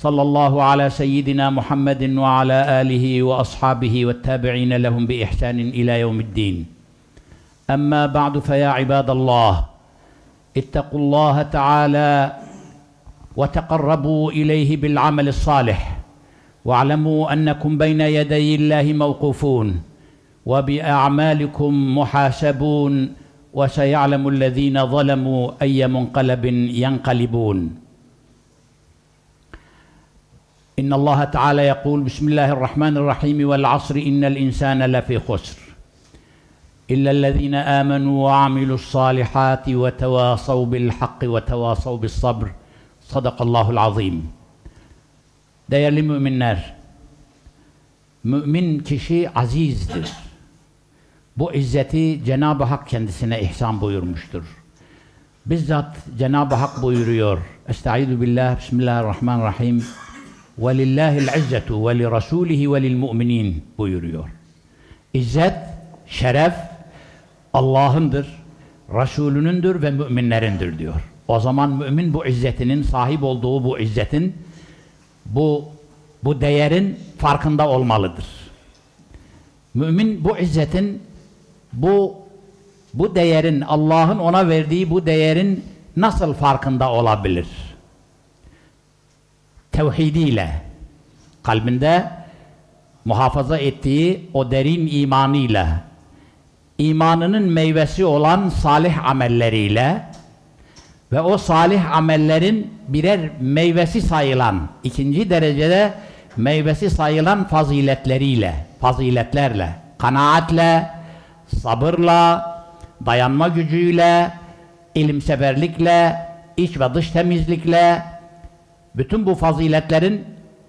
صلى الله على سيدنا محمد وعلى آله وأصحابه والتابعين لهم بإحسان إلى يوم الدين. أما بعد فيا عباد الله اتقوا الله تعالى وتقربوا إليه بالعمل الصالح واعلموا أنكم بين يدي الله موقوفون وبأعمالكم محاسبون وسيعلم الذين ظلموا أي منقلب ينقلبون. إن الله تعالى يقول بسم الله الرحمن الرحيم والعصر إن الإنسان لفي خسر إلا الذين آمنوا وعملوا الصالحات وتواصوا بالحق وتواصوا بالصبر صدق الله العظيم Değerli müminler, mümin kişi azizdir. Bu izzeti Cenab-ı Hak kendisine ihsan buyurmuştur. Bizzat Cenab-ı Hak buyuruyor. Estaizu billah, Bismillahirrahmanirrahim. وَلِلَّهِ الْعِزَّةُ وَلِرَسُولِهِ وَلِلْمُؤْمِنِينَ buyuruyor. İzzet, şeref Allah'ındır, Resulünündür ve müminlerindir diyor. O zaman mümin bu izzetinin, sahip olduğu bu izzetin, bu, bu değerin farkında olmalıdır. Mümin bu izzetin, bu, bu değerin, Allah'ın ona verdiği bu değerin nasıl farkında olabilir? Tevhidiyle kalbinde muhafaza ettiği o derin imanıyla imanının meyvesi olan salih amelleriyle ve o salih amellerin birer meyvesi sayılan ikinci derecede meyvesi sayılan faziletleriyle faziletlerle kanaatle sabırla dayanma gücüyle ilimseverlikle iç ve dış temizlikle bütün bu faziletlerin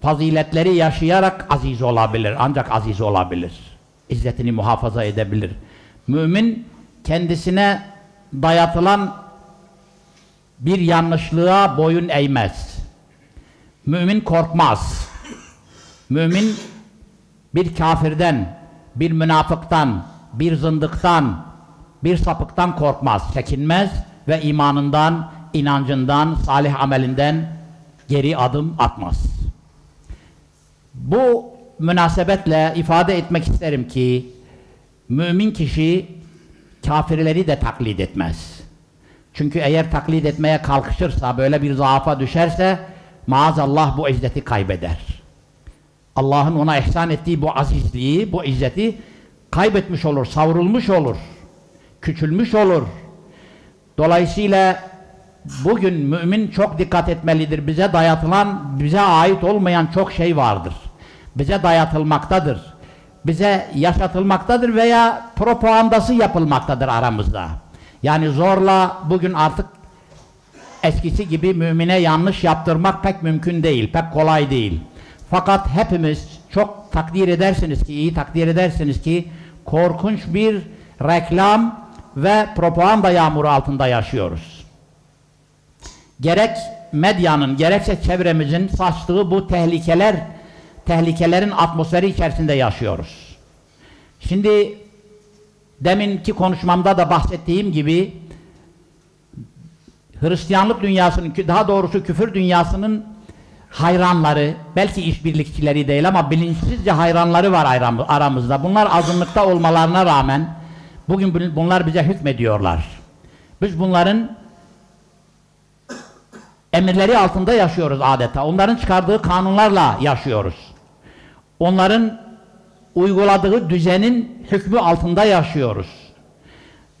faziletleri yaşayarak aziz olabilir. Ancak aziz olabilir. İzzetini muhafaza edebilir. Mümin kendisine dayatılan bir yanlışlığa boyun eğmez. Mümin korkmaz. Mümin bir kafirden, bir münafıktan, bir zındıktan, bir sapıktan korkmaz, çekinmez ve imanından, inancından, salih amelinden geri adım atmaz. Bu münasebetle ifade etmek isterim ki mümin kişi kafirleri de taklit etmez. Çünkü eğer taklit etmeye kalkışırsa, böyle bir zaafa düşerse maazallah bu izzeti kaybeder. Allah'ın ona ihsan ettiği bu azizliği, bu izzeti kaybetmiş olur, savrulmuş olur, küçülmüş olur. Dolayısıyla bugün mümin çok dikkat etmelidir. Bize dayatılan, bize ait olmayan çok şey vardır. Bize dayatılmaktadır. Bize yaşatılmaktadır veya propagandası yapılmaktadır aramızda. Yani zorla bugün artık eskisi gibi mümine yanlış yaptırmak pek mümkün değil, pek kolay değil. Fakat hepimiz çok takdir edersiniz ki, iyi takdir edersiniz ki korkunç bir reklam ve propaganda yağmuru altında yaşıyoruz gerek medyanın gerekse çevremizin saçtığı bu tehlikeler tehlikelerin atmosferi içerisinde yaşıyoruz. Şimdi deminki konuşmamda da bahsettiğim gibi Hristiyanlık dünyasının daha doğrusu küfür dünyasının hayranları, belki işbirlikçileri değil ama bilinçsizce hayranları var aramızda. Bunlar azınlıkta olmalarına rağmen bugün bunlar bize hükmediyorlar. Biz bunların emirleri altında yaşıyoruz adeta. Onların çıkardığı kanunlarla yaşıyoruz. Onların uyguladığı düzenin hükmü altında yaşıyoruz.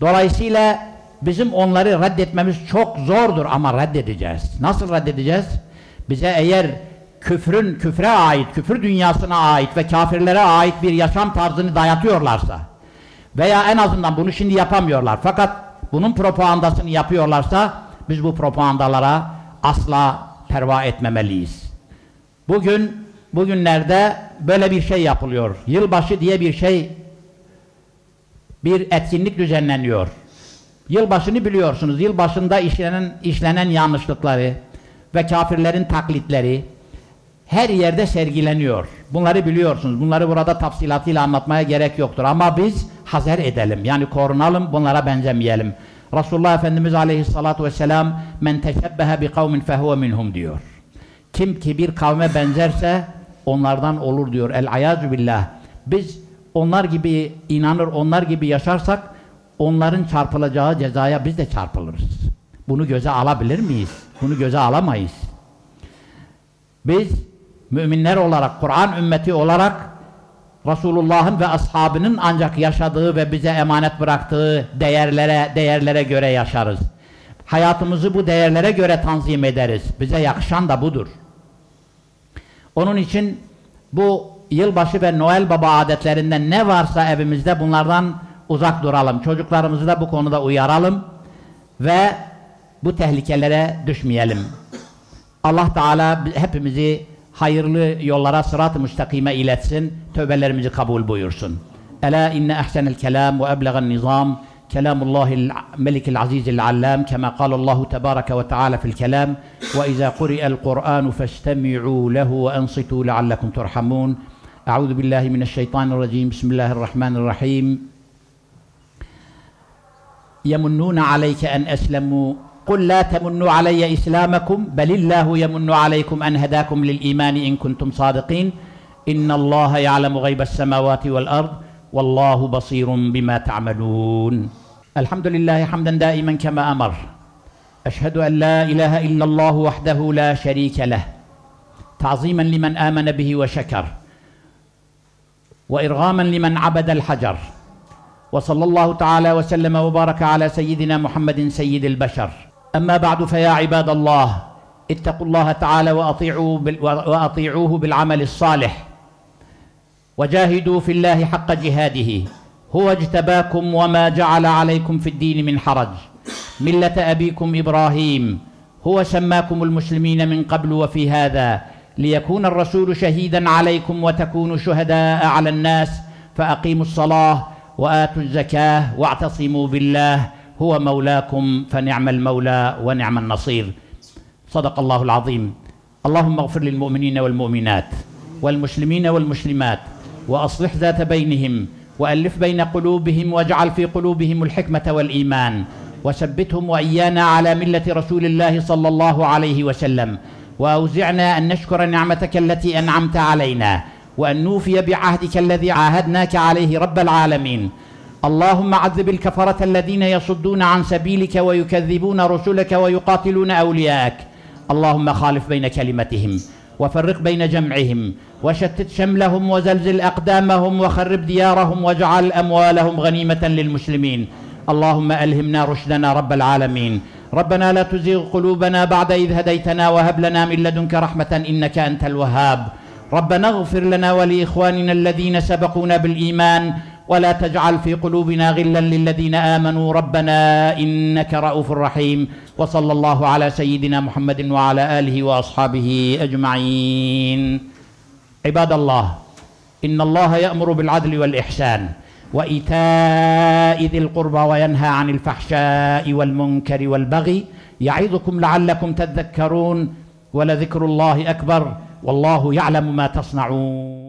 Dolayısıyla bizim onları reddetmemiz çok zordur ama reddedeceğiz. Nasıl reddedeceğiz? Bize eğer küfrün, küfre ait, küfür dünyasına ait ve kafirlere ait bir yaşam tarzını dayatıyorlarsa veya en azından bunu şimdi yapamıyorlar fakat bunun propagandasını yapıyorlarsa biz bu propagandalara asla perva etmemeliyiz. Bugün bugünlerde böyle bir şey yapılıyor. Yılbaşı diye bir şey bir etkinlik düzenleniyor. Yılbaşını biliyorsunuz. Yılbaşında işlenen işlenen yanlışlıkları ve kafirlerin taklitleri her yerde sergileniyor. Bunları biliyorsunuz. Bunları burada tafsilatıyla anlatmaya gerek yoktur. Ama biz hazer edelim. Yani korunalım, bunlara benzemeyelim. Resulullah Efendimiz Aleyhissalatu vesselam men teşebbehe bi kavmin fehuve minhum diyor. Kim ki bir kavme benzerse onlardan olur diyor. El ayazu billah. Biz onlar gibi inanır, onlar gibi yaşarsak onların çarpılacağı cezaya biz de çarpılırız. Bunu göze alabilir miyiz? Bunu göze alamayız. Biz müminler olarak, Kur'an ümmeti olarak Resulullah'ın ve ashabının ancak yaşadığı ve bize emanet bıraktığı değerlere değerlere göre yaşarız. Hayatımızı bu değerlere göre tanzim ederiz. Bize yakışan da budur. Onun için bu yılbaşı ve Noel Baba adetlerinden ne varsa evimizde bunlardan uzak duralım. Çocuklarımızı da bu konuda uyaralım ve bu tehlikelere düşmeyelim. Allah Teala hepimizi hayırlı yollara sırat-ı müstakime iletsin, tövbelerimizi kabul buyursun. Ela inne ehsenel kelam ve eblegan nizam كلام الله الملك العزيز العلام كما قال الله تبارك وتعالى في الكلام وإذا قرئ القرآن فاستمعوا له وأنصتوا لعلكم ترحمون أعوذ بالله من الشيطان الرجيم بسم الله الرحمن الرحيم يمنون عليك أن أسلموا قل لا تمنوا علي إسلامكم بل الله يمن عليكم أن هداكم للإيمان إن كنتم صادقين. إن الله يعلم غيب السماوات والأرض والله بصير بما تعملون. الحمد لله حمدا دائما كما أمر. أشهد أن لا إله إلا الله وحده لا شريك له. تعظيما لمن آمن به وشكر. وإرغاما لمن عبد الحجر. وصلى الله تعالى وسلم وبارك على سيدنا محمد سيد البشر. أما بعد فيا عباد الله اتقوا الله تعالى وأطيعوه, بال وأطيعوه بالعمل الصالح. وجاهدوا في الله حق جهاده. هو اجتباكم وما جعل عليكم في الدين من حرج. ملة أبيكم إبراهيم. هو سماكم المسلمين من قبل وفي هذا. ليكون الرسول شهيدا عليكم وتكونوا شهداء على الناس فأقيموا الصلاة وآتوا الزكاة واعتصموا بالله. هو مولاكم فنعم المولى ونعم النصير. صدق الله العظيم. اللهم اغفر للمؤمنين والمؤمنات والمسلمين والمسلمات وأصلح ذات بينهم وألف بين قلوبهم واجعل في قلوبهم الحكمة والإيمان وثبتهم وإيانا على ملة رسول الله صلى الله عليه وسلم. وأوزعنا أن نشكر نعمتك التي أنعمت علينا وأن نوفي بعهدك الذي عاهدناك عليه رب العالمين. اللهم عذب الكفرة الذين يصدون عن سبيلك ويكذبون رسلك ويقاتلون أولياءك. اللهم خالف بين كلمتهم وفرق بين جمعهم وشتت شملهم وزلزل أقدامهم وخرب ديارهم واجعل أموالهم غنيمة للمسلمين. اللهم ألهمنا رشدنا رب العالمين. ربنا لا تزغ قلوبنا بعد إذ هديتنا وهب لنا من لدنك رحمة إنك أنت الوهاب. ربنا اغفر لنا ولإخواننا الذين سبقونا بالإيمان ولا تجعل في قلوبنا غلا للذين آمنوا. ربنا إنك رؤوف رحيم. وصلى الله على سيدنا محمد وعلى آله وأصحابه أجمعين. عباد الله إن الله يأمر بالعدل والإحسان وإيتاء ذي القربى وينهى عن الفحشاء والمنكر والبغي يعظكم لعلكم تذكرون. ولذكر الله أكبر والله يعلم ما تصنعون.